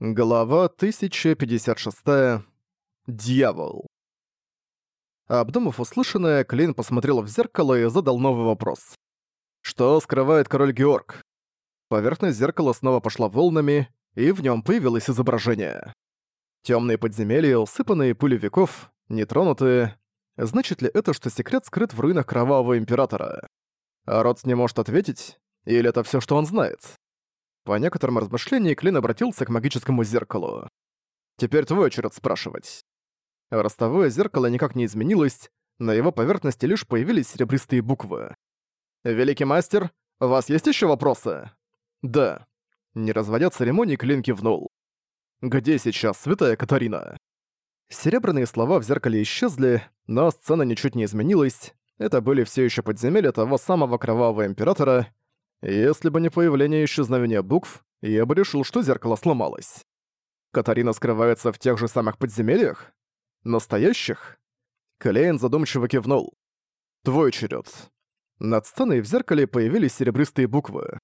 Глава 1056. Дьявол. Обдумав услышанное, Клин посмотрел в зеркало и задал новый вопрос. Что скрывает король Георг? Поверхность зеркала снова пошла волнами, и в нем появилось изображение. Темные подземелья, усыпанные пылью веков, нетронутые. Значит ли это, что секрет скрыт в руинах Кровавого Императора? А Ротс не может ответить? Или это все, что он знает? По некоторым размышлениям Клин обратился к магическому зеркалу. «Теперь твой очередь спрашивать». Ростовое зеркало никак не изменилось, на его поверхности лишь появились серебристые буквы. «Великий мастер, у вас есть еще вопросы?» «Да». Не разводя церемонии, Клин кивнул. «Где сейчас святая Катарина?» Серебряные слова в зеркале исчезли, но сцена ничуть не изменилась. Это были все еще подземелья того самого кровавого императора, если бы не появление исчезновения букв, я бы решил, что зеркало сломалось. Катарина скрывается в тех же самых подземельях? Настоящих? Клейн задумчиво кивнул. Твой черед. Над сценой в зеркале появились серебристые буквы.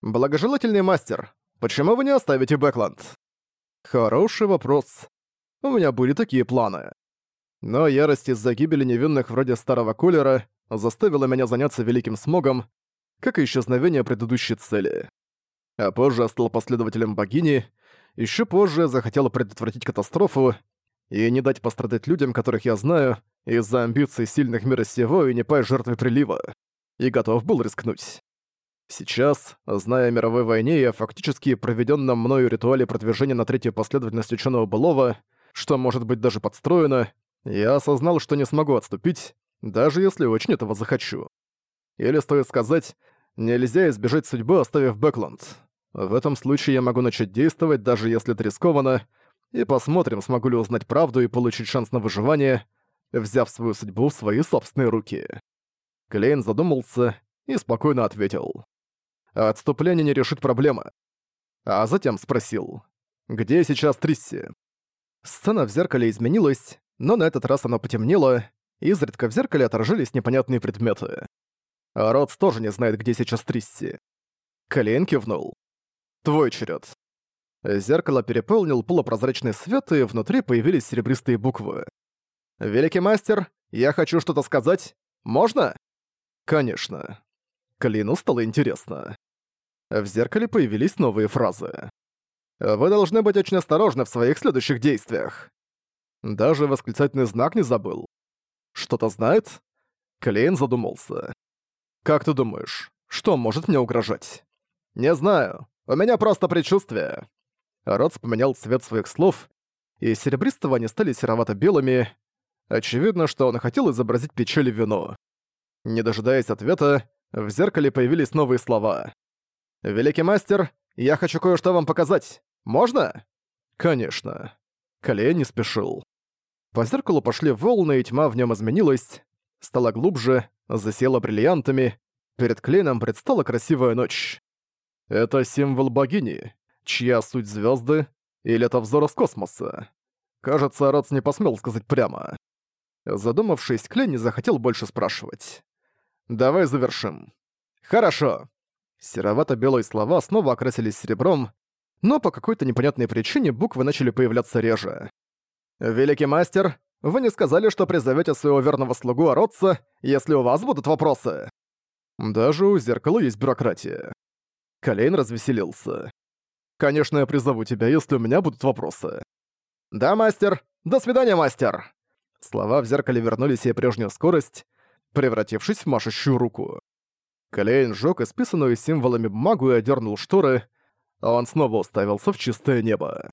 «Благожелательный мастер, почему вы не оставите Бэкланд?» «Хороший вопрос. У меня были такие планы. Но ярость из-за гибели невинных вроде старого кулера заставила меня заняться великим смогом как и исчезновение предыдущей цели. А позже стал последователем богини, еще позже захотел предотвратить катастрофу и не дать пострадать людям, которых я знаю, из-за амбиций сильных мира сего и не пая жертвы прилива, и готов был рискнуть. Сейчас, зная о мировой войне и о фактически проведенном мною ритуале продвижения на третью последовательность ученого былого, что может быть даже подстроено, я осознал, что не смогу отступить, даже если очень этого захочу. Или стоит сказать, Нельзя избежать судьбы, оставив Бэкланд. В этом случае я могу начать действовать, даже если это рискованно, и посмотрим, смогу ли узнать правду и получить шанс на выживание, взяв свою судьбу в свои собственные руки. Клейн задумался и спокойно ответил. «Отступление не решит проблемы». А затем спросил. «Где сейчас Трисси?» Сцена в зеркале изменилась, но на этот раз она потемнела, и изредка в зеркале отражались непонятные предметы. А Ротс тоже не знает, где сейчас Трисси. Клейн кивнул. «Твой черед. Зеркало переполнил полупрозрачный свет, и внутри появились серебристые буквы. «Великий мастер, я хочу что-то сказать. Можно?» «Конечно». Клину стало интересно. В зеркале появились новые фразы. «Вы должны быть очень осторожны в своих следующих действиях». Даже восклицательный знак не забыл. «Что-то знает?» Клейн задумался. Как ты думаешь, что может мне угрожать? Не знаю. У меня просто предчувствие. Рот поменял цвет своих слов, и серебристого они стали серовато-белыми. Очевидно, что он хотел изобразить печаль вино. Не дожидаясь ответа, в зеркале появились новые слова. «Великий мастер, я хочу кое-что вам показать. Можно?» «Конечно». Колея не спешил. По зеркалу пошли волны, и тьма в нем изменилась стала глубже, засела бриллиантами. Перед Клейном предстала красивая ночь. Это символ богини, чья суть звезды, или это взор из космоса. Кажется, Рац не посмел сказать прямо. Задумавшись, Клей не захотел больше спрашивать. «Давай завершим». «Хорошо». Серовато-белые слова снова окрасились серебром, но по какой-то непонятной причине буквы начали появляться реже. «Великий мастер, вы не сказали, что призовете своего верного слугу Ородца, если у вас будут вопросы. Даже у зеркала есть бюрократия. Колейн развеселился. Конечно, я призову тебя, если у меня будут вопросы. Да, мастер. До свидания, мастер. Слова в зеркале вернули себе прежнюю скорость, превратившись в машущую руку. Колейн сжёг исписанную символами бумагу и одернул шторы, а он снова уставился в чистое небо.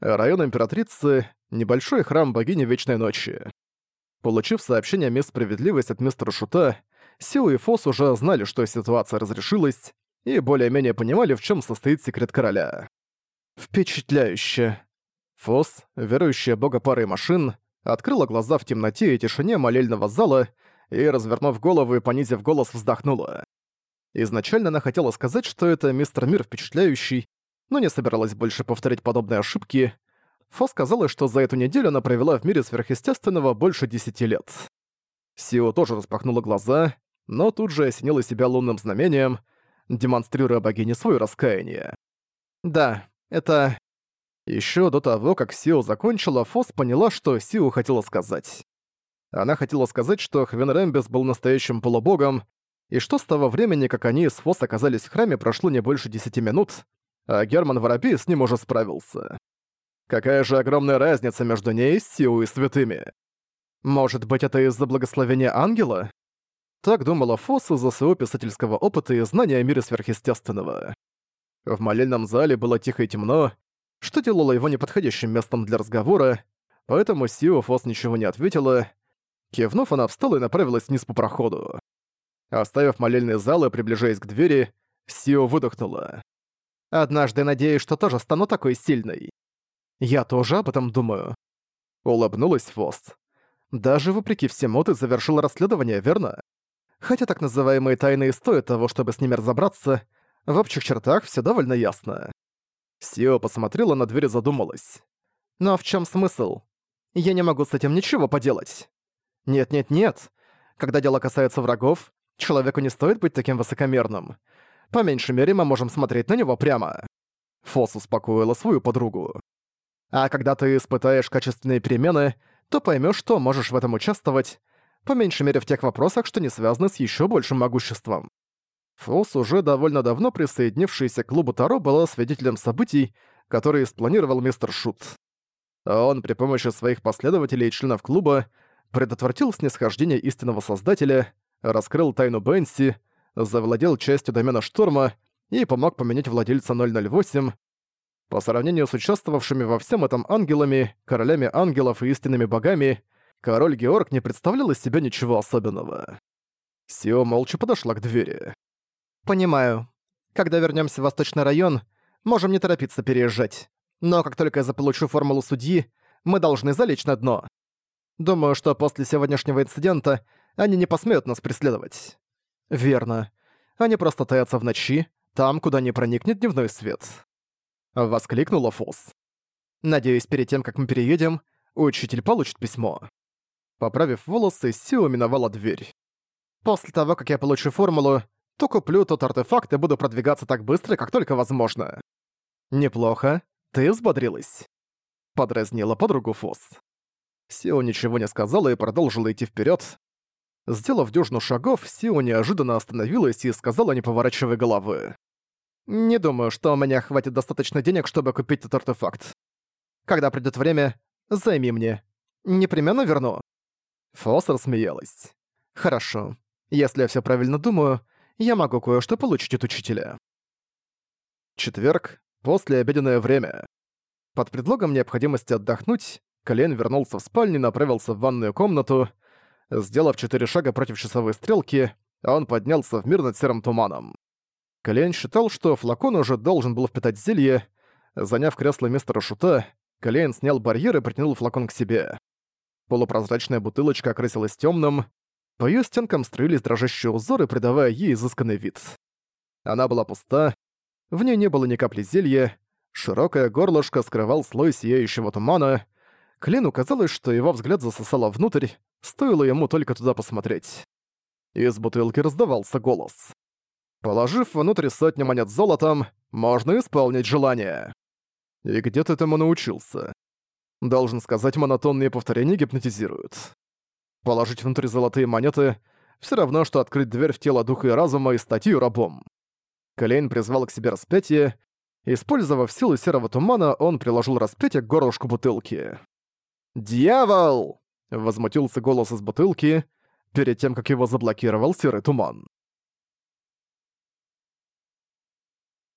Район Императрицы небольшой храм богини Вечной Ночи. Получив сообщение о Справедливость» от мистера Шута, Сил и Фос уже знали, что ситуация разрешилась, и более-менее понимали, в чем состоит секрет короля. Впечатляюще. Фос, верующая бога пары машин, открыла глаза в темноте и тишине молельного зала и, развернув голову и понизив голос, вздохнула. Изначально она хотела сказать, что это мистер Мир впечатляющий, но не собиралась больше повторять подобные ошибки, Фо сказала, что за эту неделю она провела в мире сверхъестественного больше 10 лет. Сио тоже распахнула глаза, но тут же осенила себя лунным знамением, демонстрируя богине свое раскаяние. Да, это... Еще до того, как Сио закончила, Фос поняла, что Сио хотела сказать. Она хотела сказать, что Хвен Рэмбис был настоящим полубогом, и что с того времени, как они с Фос оказались в храме, прошло не больше 10 минут, а Герман Воробей с ним уже справился. Какая же огромная разница между ней, Сиу и святыми? Может быть, это из-за благословения ангела? Так думала Фосс из-за своего писательского опыта и знания о мире сверхъестественного. В молельном зале было тихо и темно, что делало его неподходящим местом для разговора, поэтому Сиу Фосс ничего не ответила. Кивнув, она встала и направилась вниз по проходу. Оставив молельный зал и приближаясь к двери, Сио выдохнула. «Однажды надеюсь, что тоже стану такой сильной». Я тоже об этом думаю. Улыбнулась Фост. Даже вопреки всему ты завершила расследование, верно? Хотя так называемые тайны и стоят того, чтобы с ними разобраться, в общих чертах все довольно ясно. Сио посмотрела на дверь и задумалась. «Но в чем смысл? Я не могу с этим ничего поделать». «Нет-нет-нет. Когда дело касается врагов, человеку не стоит быть таким высокомерным. По меньшей мере, мы можем смотреть на него прямо». Фос успокоила свою подругу. А когда ты испытаешь качественные перемены, то поймешь, что можешь в этом участвовать, по меньшей мере в тех вопросах, что не связаны с еще большим могуществом. Фолс, уже довольно давно присоединившийся к клубу Таро, была свидетелем событий, которые спланировал мистер Шут. Он при помощи своих последователей и членов клуба предотвратил снисхождение истинного создателя, раскрыл тайну Бенси, завладел частью домена Шторма и помог поменять владельца 008, по сравнению с участвовавшими во всем этом ангелами, королями ангелов и истинными богами, король Георг не представлял из себя ничего особенного. Сио молча подошла к двери. «Понимаю. Когда вернемся в Восточный район, можем не торопиться переезжать. Но как только я заполучу формулу судьи, мы должны залечь на дно. Думаю, что после сегодняшнего инцидента они не посмеют нас преследовать». «Верно. Они просто таятся в ночи, там, куда не проникнет дневной свет». Воскликнула Фос. «Надеюсь, перед тем, как мы переедем, учитель получит письмо». Поправив волосы, Сио миновала дверь. «После того, как я получу формулу, то куплю тот артефакт и буду продвигаться так быстро, как только возможно». «Неплохо. Ты взбодрилась?» Подразнила подругу Фос. Сио ничего не сказала и продолжила идти вперед. Сделав дюжину шагов, Сио неожиданно остановилась и сказала, не поворачивая головы. Не думаю, что у меня хватит достаточно денег, чтобы купить этот артефакт. Когда придет время, займи мне. Непременно верну». Фос смеялась. «Хорошо. Если я все правильно думаю, я могу кое-что получить от учителя». Четверг, после обеденное время. Под предлогом необходимости отдохнуть, Колен вернулся в спальню и направился в ванную комнату. Сделав четыре шага против часовой стрелки, он поднялся в мир над серым туманом. Клен считал, что флакон уже должен был впитать зелье. Заняв кресло мистера Шута, Клен снял барьер и притянул флакон к себе. Полупрозрачная бутылочка окрасилась темным, по ее стенкам строились дрожащие узоры, придавая ей изысканный вид. Она была пуста, в ней не было ни капли зелья, широкое горлышко скрывал слой сияющего тумана. Клину казалось, что его взгляд засосало внутрь, стоило ему только туда посмотреть. Из бутылки раздавался голос. Положив внутрь сотни монет золотом, можно исполнить желание. И где ты этому научился? Должен сказать, монотонные повторения гипнотизируют. Положить внутрь золотые монеты — все равно, что открыть дверь в тело духа и разума и статью рабом. Клейн призвал к себе распятие. Использовав силу серого тумана, он приложил распятие к горлышку бутылки. «Дьявол!» — возмутился голос из бутылки, перед тем, как его заблокировал серый туман.